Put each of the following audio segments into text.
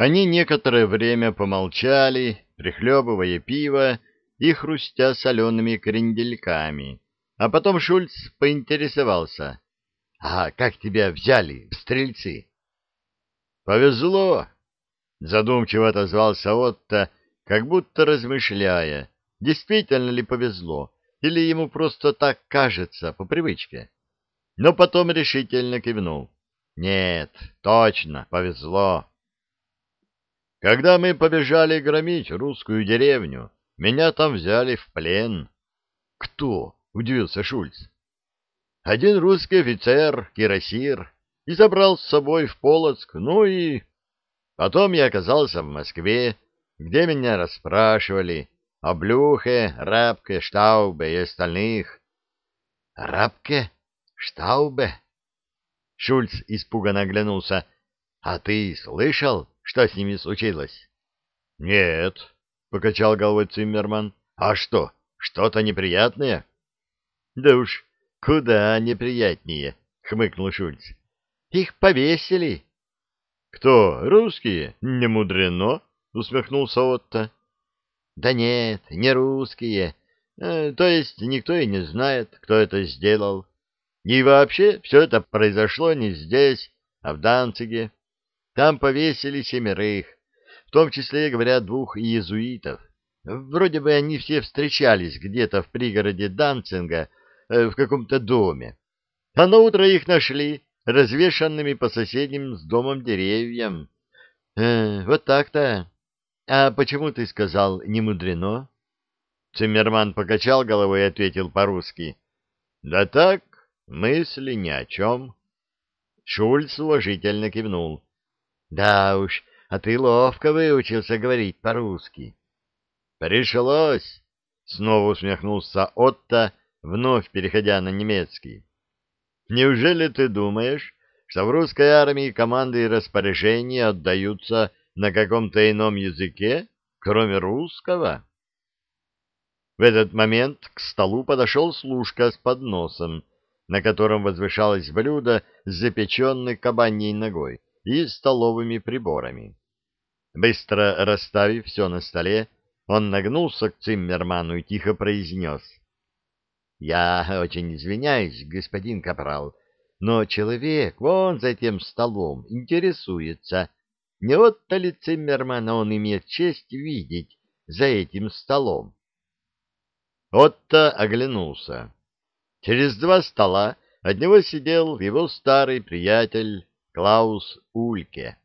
Они некоторое время помолчали, прихлебывая пиво и хрустя солеными крендельками. А потом Шульц поинтересовался. — А как тебя взяли стрельцы? — Повезло, — задумчиво отозвался Отто, как будто размышляя, действительно ли повезло, или ему просто так кажется, по привычке. Но потом решительно кивнул. Нет, точно, повезло. Когда мы побежали громить русскую деревню, меня там взяли в плен. Кто? — удивился Шульц. Один русский офицер, кирасир, и забрал с собой в Полоцк, ну и... Потом я оказался в Москве, где меня расспрашивали о Блюхе, Рабке, Штаубе и остальных. — Рабке? Штаубе? Шульц испуганно оглянулся. — А ты слышал, что с ними случилось? — Нет, — покачал головой Циммерман. — А что, что-то неприятное? — Да уж, куда неприятнее, — хмыкнул Шульц. — Их повесили. — Кто, русские? Не мудрено, — усмехнулся Отто. — Да нет, не русские. Э, то есть никто и не знает, кто это сделал. И вообще все это произошло не здесь, а в Данциге. Там повесили семерых, в том числе, говорят, двух иезуитов. Вроде бы они все встречались где-то в пригороде Данцинга э, в каком-то доме. А на утро их нашли развешанными по соседним с домом деревьям. Э, вот так-то. А почему ты сказал «не мудрено»? Циммерман покачал головой и ответил по-русски. Да так, мысли ни о чем. Шульц уважительно кивнул. Да уж, а ты ловко выучился говорить по-русски. Пришлось, снова усмехнулся Отто, вновь переходя на немецкий. Неужели ты думаешь, что в русской армии команды и распоряжения отдаются на каком-то ином языке, кроме русского? В этот момент к столу подошел служка с подносом, на котором возвышалось блюдо с запеченной кабаньей ногой и столовыми приборами. Быстро расставив все на столе, он нагнулся к Циммерману и тихо произнес. — Я очень извиняюсь, господин Капрал, но человек вон за тем столом интересуется, не вот-то ли Циммермана он имеет честь видеть за этим столом. Отто оглянулся. Через два стола от него сидел его старый приятель Клаус Ульке.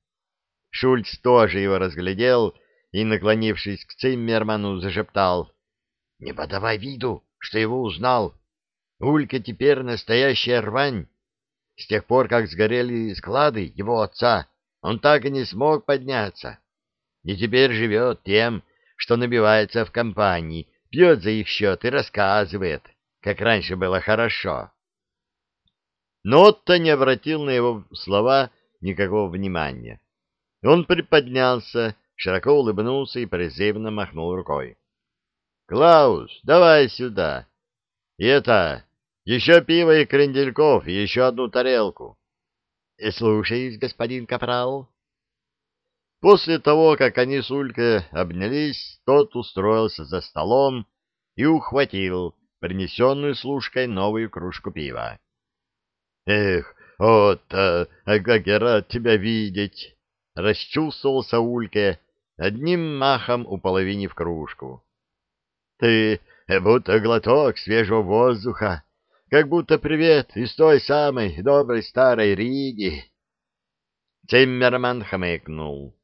Шульц тоже его разглядел и, наклонившись к Циммерману, зашептал. — Не подавай виду, что его узнал. Ульке теперь настоящая рвань. С тех пор, как сгорели склады его отца, он так и не смог подняться. И теперь живет тем, что набивается в компании, пьет за их счет и рассказывает, как раньше было хорошо. Но Отто не обратил на его слова никакого внимания. Он приподнялся, широко улыбнулся и призывно махнул рукой. — Клаус, давай сюда. И это, еще пиво и крендельков, и еще одну тарелку. — Слушаюсь, господин Капрал. После того, как они с Улькой обнялись, тот устроился за столом и ухватил принесенную служкой новую кружку пива. — Эх, Отто, а как я рад тебя видеть! — расчувствовался Ульке, одним махом уполовинив кружку. — Ты будто глоток свежего воздуха, как будто привет из той самой доброй старой Риги. Циммерман хмыкнул.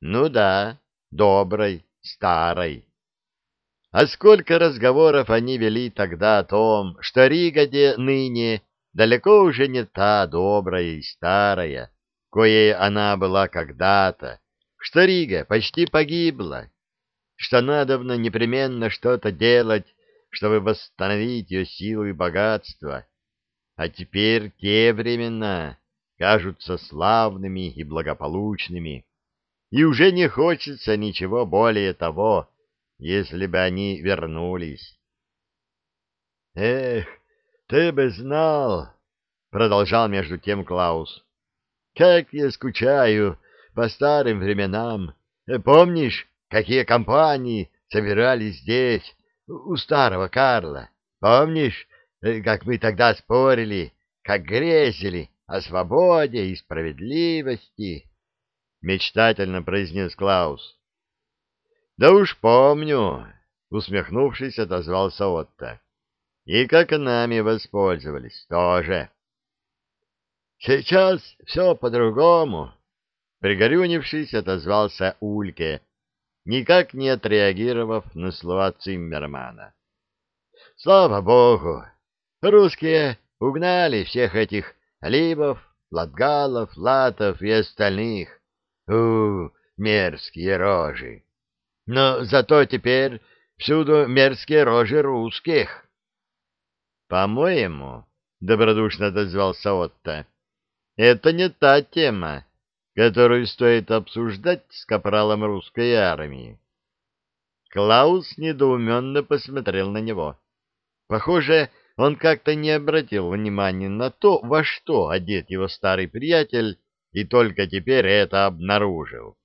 Ну да, доброй, старой. А сколько разговоров они вели тогда о том, что Рига где ныне далеко уже не та добрая и старая, коей она была когда-то, что Рига почти погибла, что надобно непременно что-то делать, чтобы восстановить ее силу и богатство. А теперь те времена кажутся славными и благополучными и уже не хочется ничего более того, если бы они вернулись. — Эх, ты бы знал, — продолжал между тем Клаус, — как я скучаю по старым временам. Помнишь, какие компании собирались здесь, у старого Карла? Помнишь, как мы тогда спорили, как грезили о свободе и справедливости? Мечтательно произнес Клаус. Да уж помню, усмехнувшись, отозвался Отто. И как нами воспользовались тоже. Сейчас все по-другому, пригорюнившись, отозвался Ульке, никак не отреагировав на слова Циммермана. Слава богу, русские угнали всех этих либов, латгалов, латов и остальных. У, мерзкие рожи! Но зато теперь всюду мерзкие рожи русских. — По-моему, — добродушно отозвался Отто, — это не та тема, которую стоит обсуждать с капралом русской армии. Клаус недоуменно посмотрел на него. Похоже, он как-то не обратил внимания на то, во что одет его старый приятель, и только теперь это обнаружил.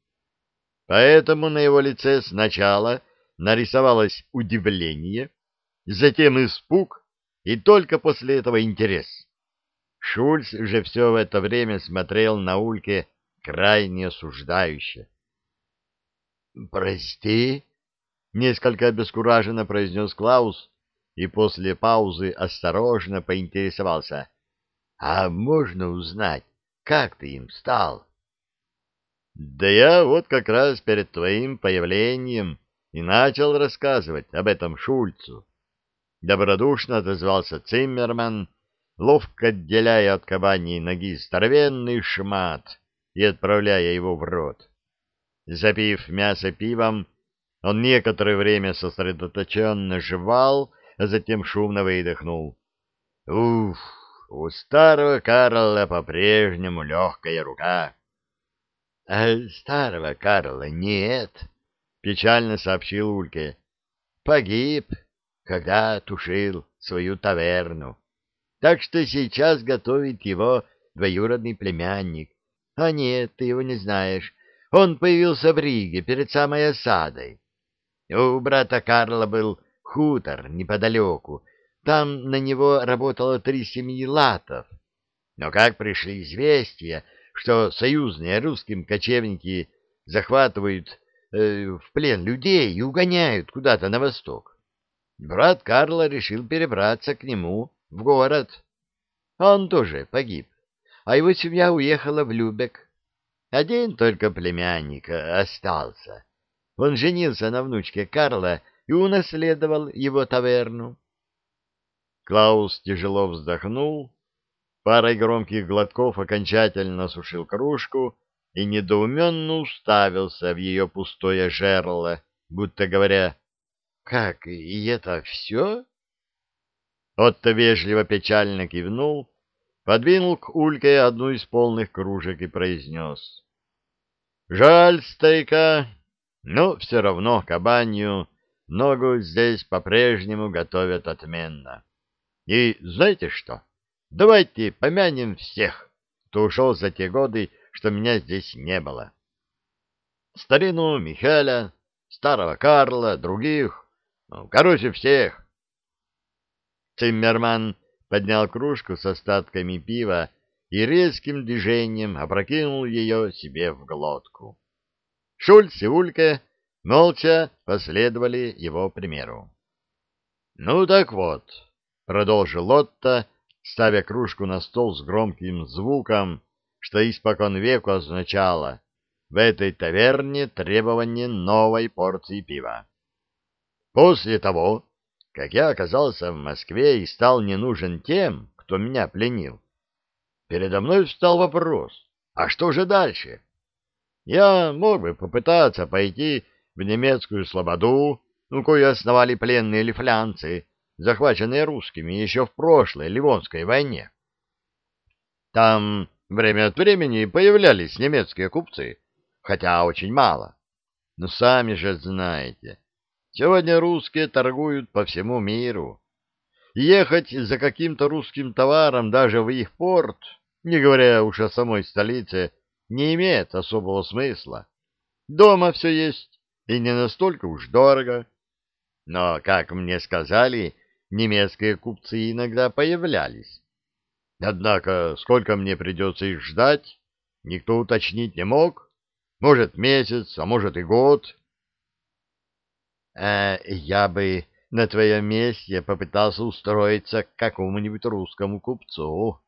Поэтому на его лице сначала нарисовалось удивление, затем испуг и только после этого интерес. Шульц же все в это время смотрел на Ульке крайне осуждающе. «Прости», — несколько обескураженно произнес Клаус и после паузы осторожно поинтересовался. «А можно узнать, как ты им стал?» Да я вот как раз перед твоим появлением и начал рассказывать об этом Шульцу. Добродушно отозвался Циммерман, ловко отделяя от кабаньей ноги здоровенный шмат и отправляя его в рот. Запив мясо пивом, он некоторое время сосредоточенно жевал, а затем шумно выдохнул. Уф, у старого Карла по-прежнему легкая рука. — А старого Карла нет, — печально сообщил Ульке. — Погиб, когда тушил свою таверну. Так что сейчас готовит его двоюродный племянник. А нет, ты его не знаешь. Он появился в Риге перед самой осадой. У брата Карла был хутор неподалеку. Там на него работало три семьи латов. Но как пришли известия, что союзные русским кочевники захватывают э, в плен людей и угоняют куда-то на восток. Брат Карла решил перебраться к нему в город. Он тоже погиб, а его семья уехала в Любек. Один только племянник остался. Он женился на внучке Карла и унаследовал его таверну. Клаус тяжело вздохнул парой громких глотков окончательно осушил кружку и недоуменно уставился в ее пустое жерло, будто говоря, «Как, и это все?» Отто вежливо печально кивнул, подвинул к Ульке одну из полных кружек и произнес. «Жаль старика, но все равно кабанью ногу здесь по-прежнему готовят отменно. И знаете что?» Давайте помянем всех, кто ушел за те годы, что меня здесь не было. Старину Михаля, старого Карла, других, короче, всех. Циммерман поднял кружку с остатками пива и резким движением опрокинул ее себе в глотку. Шульц и Улька молча последовали его примеру. — Ну так вот, — продолжил Лотто, — ставя кружку на стол с громким звуком, что испокон веку означало в этой таверне требование новой порции пива. После того, как я оказался в Москве и стал не нужен тем, кто меня пленил, передо мной встал вопрос, а что же дальше? Я мог бы попытаться пойти в немецкую слободу, ну, кое основали пленные лифлянцы, захваченные русскими еще в прошлой Ливонской войне. Там время от времени появлялись немецкие купцы, хотя очень мало. Но сами же знаете, сегодня русские торгуют по всему миру. Ехать за каким-то русским товаром даже в их порт, не говоря уж о самой столице, не имеет особого смысла. Дома все есть, и не настолько уж дорого. Но, как мне сказали, немецкие купцы иногда появлялись. Однако, сколько мне придется их ждать, никто уточнить не мог. Может, месяц, а может и год. Э, я бы на твоем месте попытался устроиться к какому-нибудь русскому купцу.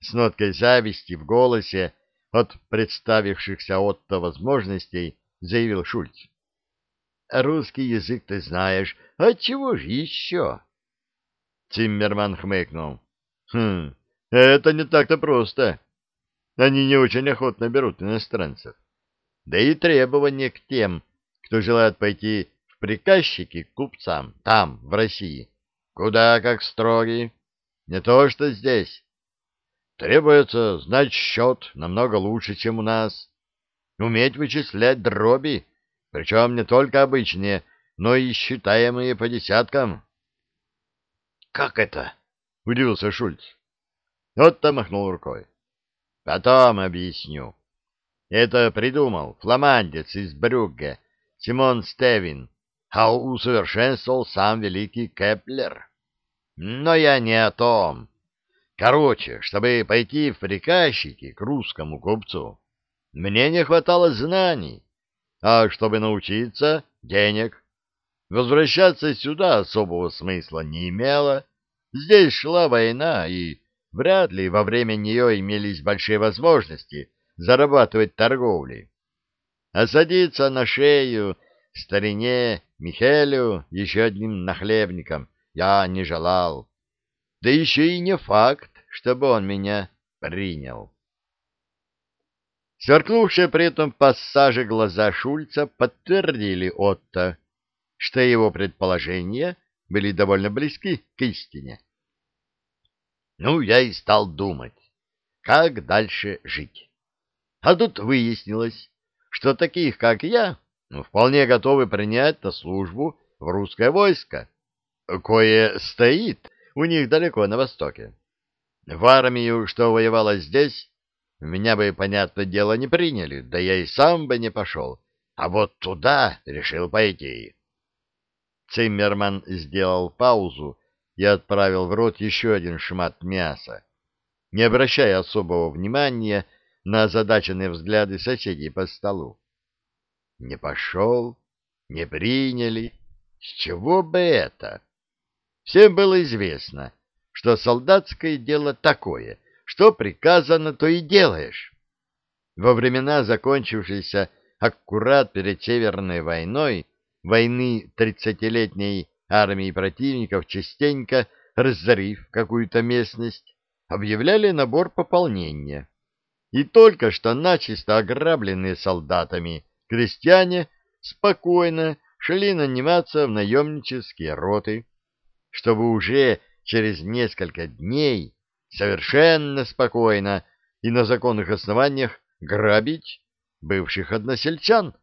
С ноткой зависти в голосе от представившихся Отто возможностей заявил Шульц. Русский язык ты знаешь, а чего же еще? Циммерман хмыкнул. Хм, это не так-то просто. Они не очень охотно берут иностранцев. Да и требования к тем, кто желает пойти приказчики к купцам, там, в России, куда как строгие. Не то что здесь. Требуется знать счет намного лучше, чем у нас. Уметь вычислять дроби, причем не только обычные, но и считаемые по десяткам. — Как это? — удивился Шульц. Отто махнул рукой. — Потом объясню. Это придумал фламандец из Брюгге, Симон Стевин, а усовершенствовал сам великий Кеплер. Но я не о том. Короче, чтобы пойти в приказчики к русскому купцу, мне не хватало знаний, а чтобы научиться — денег. Возвращаться сюда особого смысла не имело. Здесь шла война, и вряд ли во время нее имелись большие возможности зарабатывать торговлей. А садиться на шею старине Михелю еще одним нахлебником я не желал. Да еще и не факт, чтобы он меня принял. Сверкнувшие при этом пассаже глаза Шульца подтвердили Отто, что его предположения были довольно близки к истине. Ну, я и стал думать, как дальше жить. А тут выяснилось, что таких, как я, вполне готовы принять на службу в русское войско, кое стоит у них далеко на востоке. В армию, что воевала здесь, меня бы, понятное дело, не приняли, да я и сам бы не пошел. А вот туда решил пойти. Циммерман сделал паузу и отправил в рот еще один шмат мяса, не обращая особого внимания на озадаченные взгляды соседей по столу. Не пошел, не приняли. С чего бы это? Всем было известно, что солдатское дело такое, что приказано, то и делаешь. Во времена, закончившейся аккурат перед Северной войной, войны тридцатилетней армии противников частенько, разорив какую-то местность, объявляли набор пополнения. И только что начисто ограбленные солдатами крестьяне спокойно шли наниматься в наемнические роты чтобы уже через несколько дней совершенно спокойно и на законных основаниях грабить бывших односельчан.